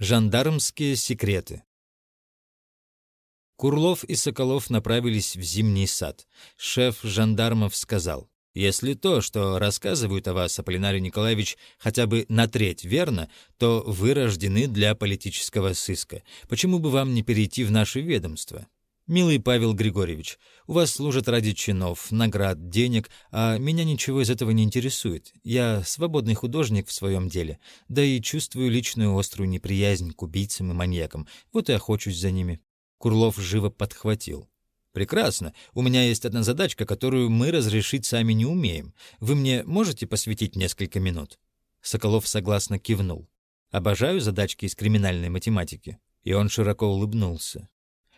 Жандармские секреты. Курлов и Соколов направились в зимний сад. Шеф жандармов сказал, «Если то, что рассказывают о вас, Аполлинарий Николаевич, хотя бы на треть верно, то вы рождены для политического сыска. Почему бы вам не перейти в наше ведомство? «Милый Павел Григорьевич, у вас служат ради чинов, наград, денег, а меня ничего из этого не интересует. Я свободный художник в своем деле, да и чувствую личную острую неприязнь к убийцам и маньякам, вот и охочусь за ними». Курлов живо подхватил. «Прекрасно. У меня есть одна задачка, которую мы разрешить сами не умеем. Вы мне можете посвятить несколько минут?» Соколов согласно кивнул. «Обожаю задачки из криминальной математики». И он широко улыбнулся.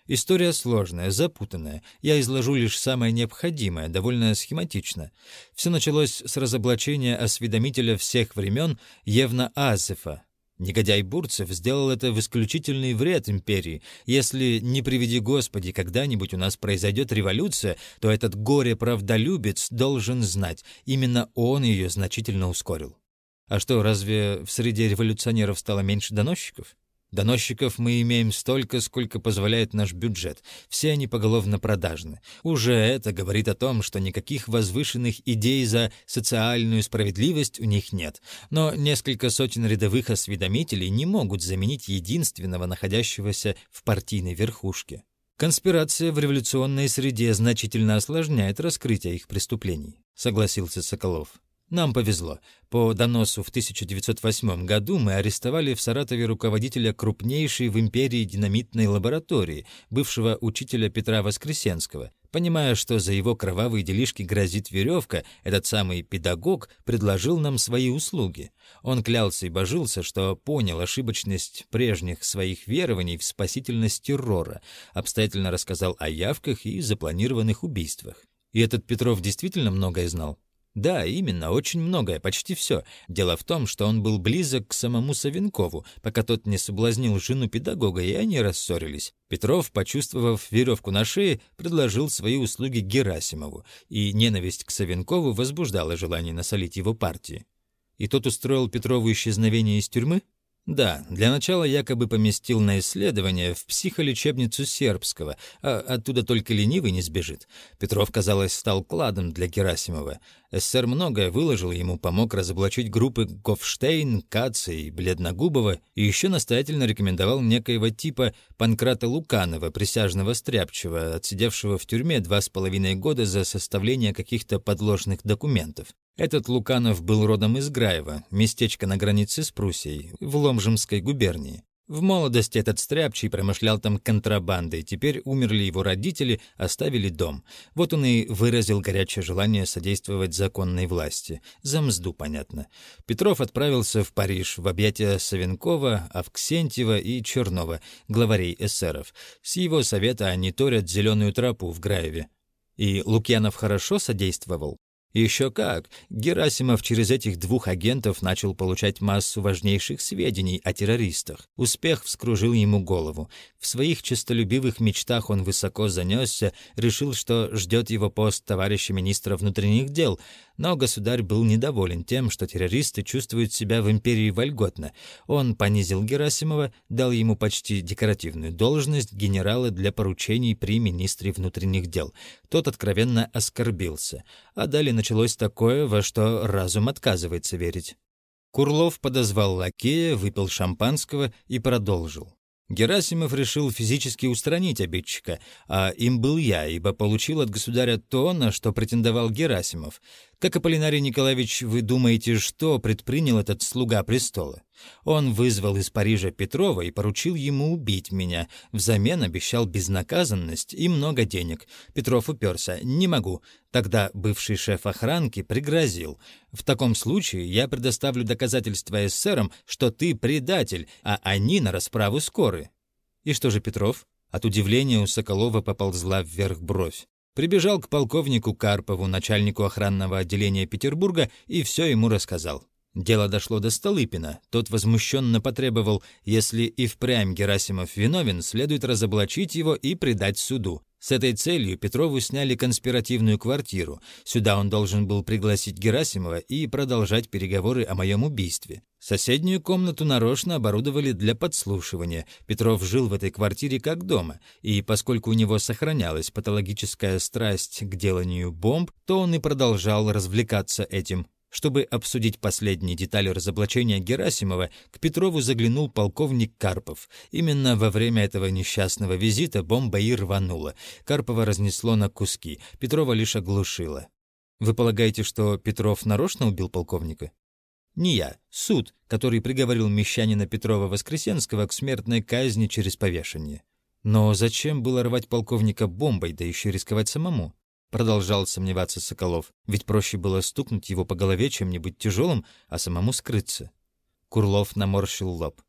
История сложная, запутанная. Я изложу лишь самое необходимое, довольно схематично. Все началось с разоблачения осведомителя всех времен Евна Азефа. Негодяй Бурцев сделал это в исключительный вред империи. Если, не приведи Господи, когда-нибудь у нас произойдет революция, то этот горе-правдолюбец должен знать, именно он ее значительно ускорил. А что, разве в среде революционеров стало меньше доносчиков? Доносчиков мы имеем столько, сколько позволяет наш бюджет. Все они поголовно продажны. Уже это говорит о том, что никаких возвышенных идей за социальную справедливость у них нет. Но несколько сотен рядовых осведомителей не могут заменить единственного находящегося в партийной верхушке. Конспирация в революционной среде значительно осложняет раскрытие их преступлений, согласился Соколов. Нам повезло. По доносу в 1908 году мы арестовали в Саратове руководителя крупнейшей в империи динамитной лаборатории, бывшего учителя Петра Воскресенского. Понимая, что за его кровавые делишки грозит веревка, этот самый педагог предложил нам свои услуги. Он клялся и божился, что понял ошибочность прежних своих верований в спасительность террора, обстоятельно рассказал о явках и запланированных убийствах. И этот Петров действительно многое знал. Да, именно, очень многое, почти все. Дело в том, что он был близок к самому Савенкову, пока тот не соблазнил жену педагога, и они рассорились. Петров, почувствовав веревку на шее, предложил свои услуги Герасимову, и ненависть к Савенкову возбуждала желание насолить его партии. И тот устроил Петрову исчезновение из тюрьмы? Да, для начала якобы поместил на исследование в психолечебницу Сербского, а оттуда только ленивый не сбежит. Петров, казалось, стал кладом для Герасимова. СССР многое выложил, ему помог разоблачить группы Гофштейн, Каца и Бледногубова, и еще настоятельно рекомендовал некоего типа Панкрата Луканова, присяжного стряпчего, отсидевшего в тюрьме два с половиной года за составление каких-то подложных документов. Этот Луканов был родом из Граева, местечко на границе с Пруссией, в Ломжемской губернии. В молодости этот стряпчий промышлял там контрабандой, теперь умерли его родители, оставили дом. Вот он и выразил горячее желание содействовать законной власти. За мзду, понятно. Петров отправился в Париж в объятия Савенкова, Авксентьева и Чернова, главарей эсеров. С его совета они торят зеленую тропу в Граеве. И Лукьянов хорошо содействовал? Еще как! Герасимов через этих двух агентов начал получать массу важнейших сведений о террористах. Успех вскружил ему голову. В своих честолюбивых мечтах он высоко занесся, решил, что ждет его пост товарища министра внутренних дел, но государь был недоволен тем, что террористы чувствуют себя в империи вольготно. Он понизил Герасимова, дал ему почти декоративную должность генерала для поручений при министре внутренних дел. Тот откровенно оскорбился. А далее началось такое, во что разум отказывается верить. Курлов подозвал лакея, выпил шампанского и продолжил. Герасимов решил физически устранить обидчика, а им был я, ибо получил от государя то, на что претендовал Герасимов. Как Аполлинарий Николаевич, вы думаете, что предпринял этот слуга престола? Он вызвал из Парижа Петрова и поручил ему убить меня. Взамен обещал безнаказанность и много денег. Петров уперся. «Не могу». Тогда бывший шеф охранки пригрозил. «В таком случае я предоставлю доказательства эсерам, что ты предатель, а они на расправу скоры». И что же Петров? От удивления у Соколова поползла вверх бровь. Прибежал к полковнику Карпову, начальнику охранного отделения Петербурга, и все ему рассказал. Дело дошло до Столыпина. Тот возмущенно потребовал, если и впрямь Герасимов виновен, следует разоблачить его и предать суду. С этой целью Петрову сняли конспиративную квартиру. Сюда он должен был пригласить Герасимова и продолжать переговоры о моем убийстве. Соседнюю комнату нарочно оборудовали для подслушивания. Петров жил в этой квартире как дома, и поскольку у него сохранялась патологическая страсть к деланию бомб, то он и продолжал развлекаться этим. Чтобы обсудить последние детали разоблачения Герасимова, к Петрову заглянул полковник Карпов. Именно во время этого несчастного визита бомба и рванула. Карпова разнесло на куски, Петрова лишь оглушило. «Вы полагаете, что Петров нарочно убил полковника?» Не я, суд, который приговорил мещанина Петрова-Воскресенского к смертной казни через повешение. Но зачем было рвать полковника бомбой, да еще рисковать самому? Продолжал сомневаться Соколов, ведь проще было стукнуть его по голове чем-нибудь тяжелым, а самому скрыться. Курлов наморщил лоб.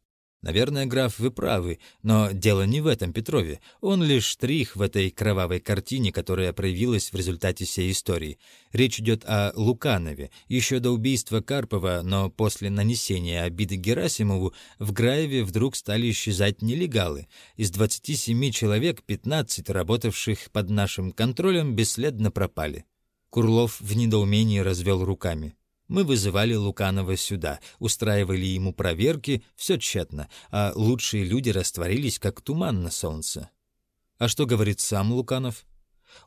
Наверное, граф, вы правы, но дело не в этом Петрове. Он лишь штрих в этой кровавой картине, которая проявилась в результате всей истории. Речь идет о Луканове. Еще до убийства Карпова, но после нанесения обиды Герасимову, в Граеве вдруг стали исчезать нелегалы. Из 27 человек 15, работавших под нашим контролем, бесследно пропали. Курлов в недоумении развел руками. Мы вызывали Луканова сюда, устраивали ему проверки, все тщетно, а лучшие люди растворились, как туман на солнце. А что говорит сам Луканов?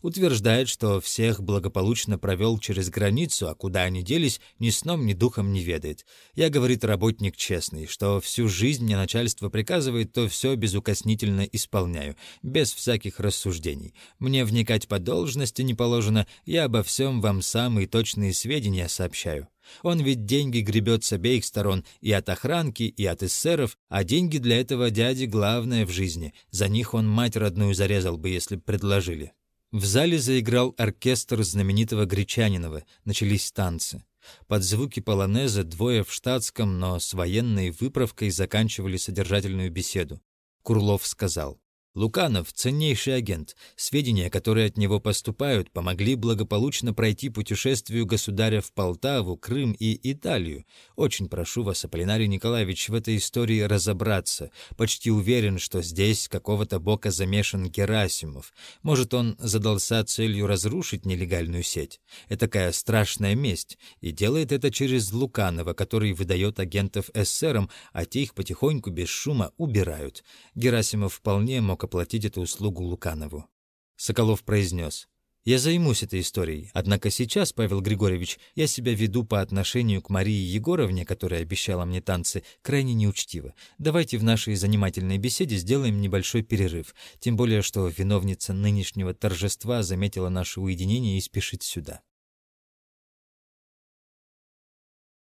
Утверждает, что всех благополучно провел через границу, а куда они делись, ни сном, ни духом не ведает. Я, говорит, работник честный, что всю жизнь мне начальство приказывает, то все безукоснительно исполняю, без всяких рассуждений. Мне вникать по должности не положено, я обо всем вам самые точные сведения сообщаю. Он ведь деньги гребет с обеих сторон, и от охранки, и от эсеров, а деньги для этого дяди главное в жизни. За них он мать родную зарезал бы, если б предложили. В зале заиграл оркестр знаменитого Гречанинова, начались танцы. Под звуки полонеза двое в штатском, но с военной выправкой заканчивали содержательную беседу. Курлов сказал, Луканов — ценнейший агент. Сведения, которые от него поступают, помогли благополучно пройти путешествию государя в Полтаву, Крым и Италию. Очень прошу вас, Аполлинарий Николаевич, в этой истории разобраться. Почти уверен, что здесь какого-то бока замешан Герасимов. Может, он задался целью разрушить нелегальную сеть. Это такая страшная месть. И делает это через Луканова, который выдает агентов эсерам, а те их потихоньку без шума убирают. Герасимов вполне мог оплатить эту услугу Луканову. Соколов произнес. «Я займусь этой историей. Однако сейчас, Павел Григорьевич, я себя веду по отношению к Марии Егоровне, которая обещала мне танцы, крайне неучтиво. Давайте в нашей занимательной беседе сделаем небольшой перерыв. Тем более, что виновница нынешнего торжества заметила наше уединение и спешит сюда».